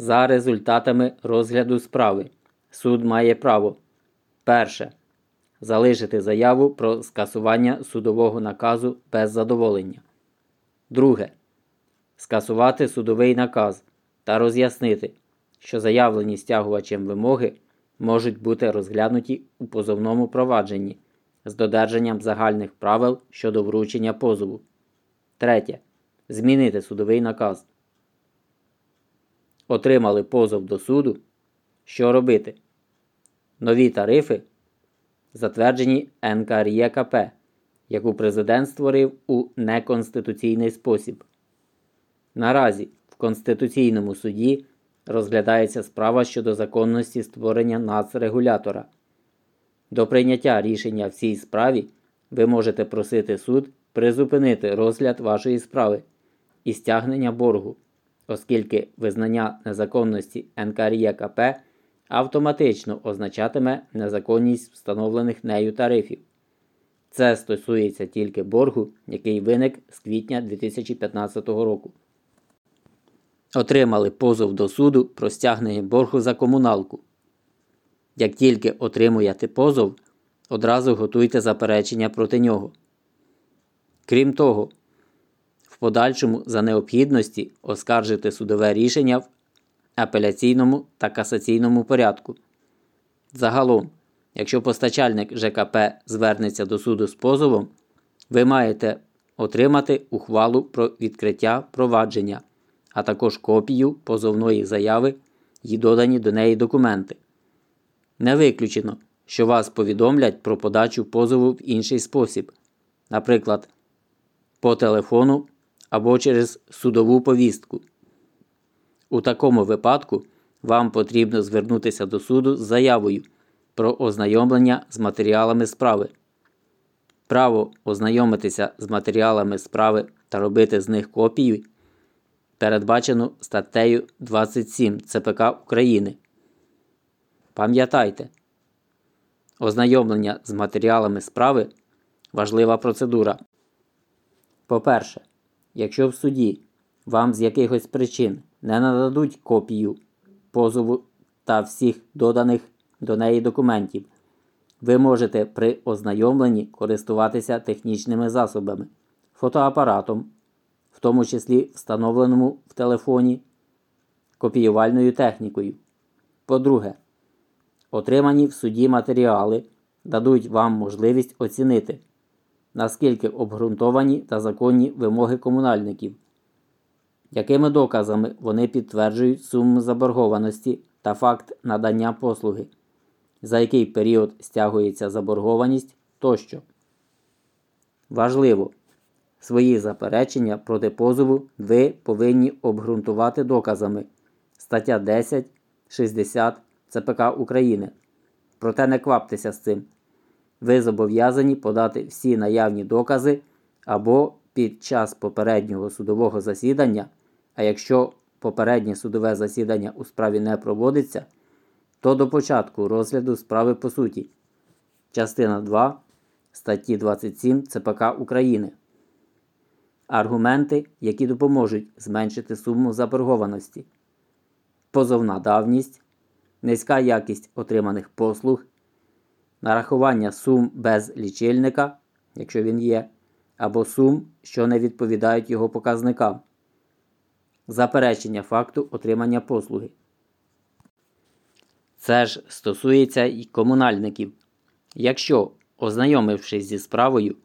За результатами розгляду справи суд має право перше. Залишити заяву про скасування судового наказу без задоволення. Друге. Скасувати судовий наказ та роз'яснити, що заявлені стягувачем вимоги можуть бути розглянуті у позовному провадженні з додержанням загальних правил щодо вручення позову. Третє. Змінити судовий наказ. Отримали позов до суду. Що робити? Нові тарифи, затверджені НКРЄКП, яку президент створив у неконституційний спосіб. Наразі в Конституційному суді розглядається справа щодо законності створення нацрегулятора. До прийняття рішення в цій справі ви можете просити суд призупинити розгляд вашої справи і стягнення боргу, оскільки визнання незаконності НКРЄКП автоматично означатиме незаконність встановлених нею тарифів. Це стосується тільки боргу, який виник з квітня 2015 року. Отримали позов до суду про стягнення боргу за комуналку. Як тільки отримуєте позов, одразу готуйте заперечення проти нього. Крім того, подальшому за необхідності оскаржити судове рішення в апеляційному та касаційному порядку. Загалом, якщо постачальник ЖКП звернеться до суду з позовом, ви маєте отримати ухвалу про відкриття провадження, а також копію позовної заяви і додані до неї документи. Не виключено, що вас повідомлять про подачу позову в інший спосіб, наприклад, по телефону або через судову повістку. У такому випадку вам потрібно звернутися до суду з заявою про ознайомлення з матеріалами справи. Право ознайомитися з матеріалами справи та робити з них копії передбачено статтею 27 ЦПК України. Пам'ятайте, ознайомлення з матеріалами справи важлива процедура. По-перше, якщо в суді вам з якихось причин не нададуть копію позову та всіх доданих до неї документів, ви можете при ознайомленні користуватися технічними засобами, фотоапаратом, в тому числі встановленому в телефоні, копіювальною технікою. По-друге, отримані в суді матеріали дадуть вам можливість оцінити, наскільки обґрунтовані та законні вимоги комунальників якими доказами вони підтверджують суму заборгованості та факт надання послуги, за який період стягується заборгованість тощо. Важливо, свої заперечення проти позову ви повинні обґрунтувати доказами стаття 10, 60 ЦПК України. Проте не кваптеся з цим. Ви зобов'язані подати всі наявні докази або під час попереднього судового засідання а якщо попереднє судове засідання у справі не проводиться, то до початку розгляду справи по суті. Частина 2 статті 27 ЦПК України. Аргументи, які допоможуть зменшити суму заборгованості. Позовна давність, низька якість отриманих послуг, нарахування сум без лічильника, якщо він є, або сум, що не відповідають його показникам заперечення факту отримання послуги. Це ж стосується і комунальників. Якщо, ознайомившись зі справою,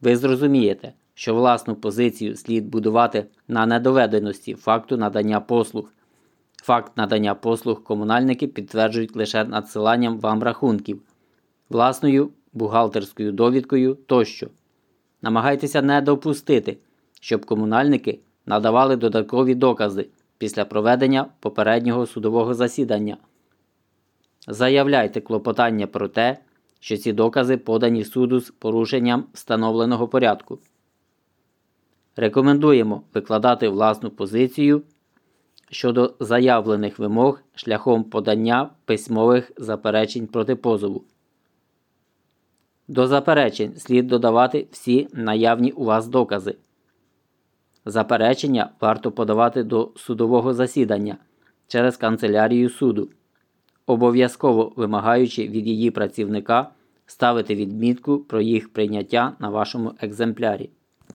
ви зрозумієте, що власну позицію слід будувати на недоведеності факту надання послуг. Факт надання послуг комунальники підтверджують лише надсиланням вам рахунків, власною бухгалтерською довідкою тощо. Намагайтеся не допустити, щоб комунальники надавали додаткові докази після проведення попереднього судового засідання. Заявляйте клопотання про те, що ці докази подані суду з порушенням встановленого порядку. Рекомендуємо викладати власну позицію щодо заявлених вимог шляхом подання письмових заперечень проти позову. До заперечень слід додавати всі наявні у вас докази. Заперечення варто подавати до судового засідання, через канцелярію суду, обов'язково вимагаючи від її працівника ставити відмітку про їх прийняття на вашому екземплярі.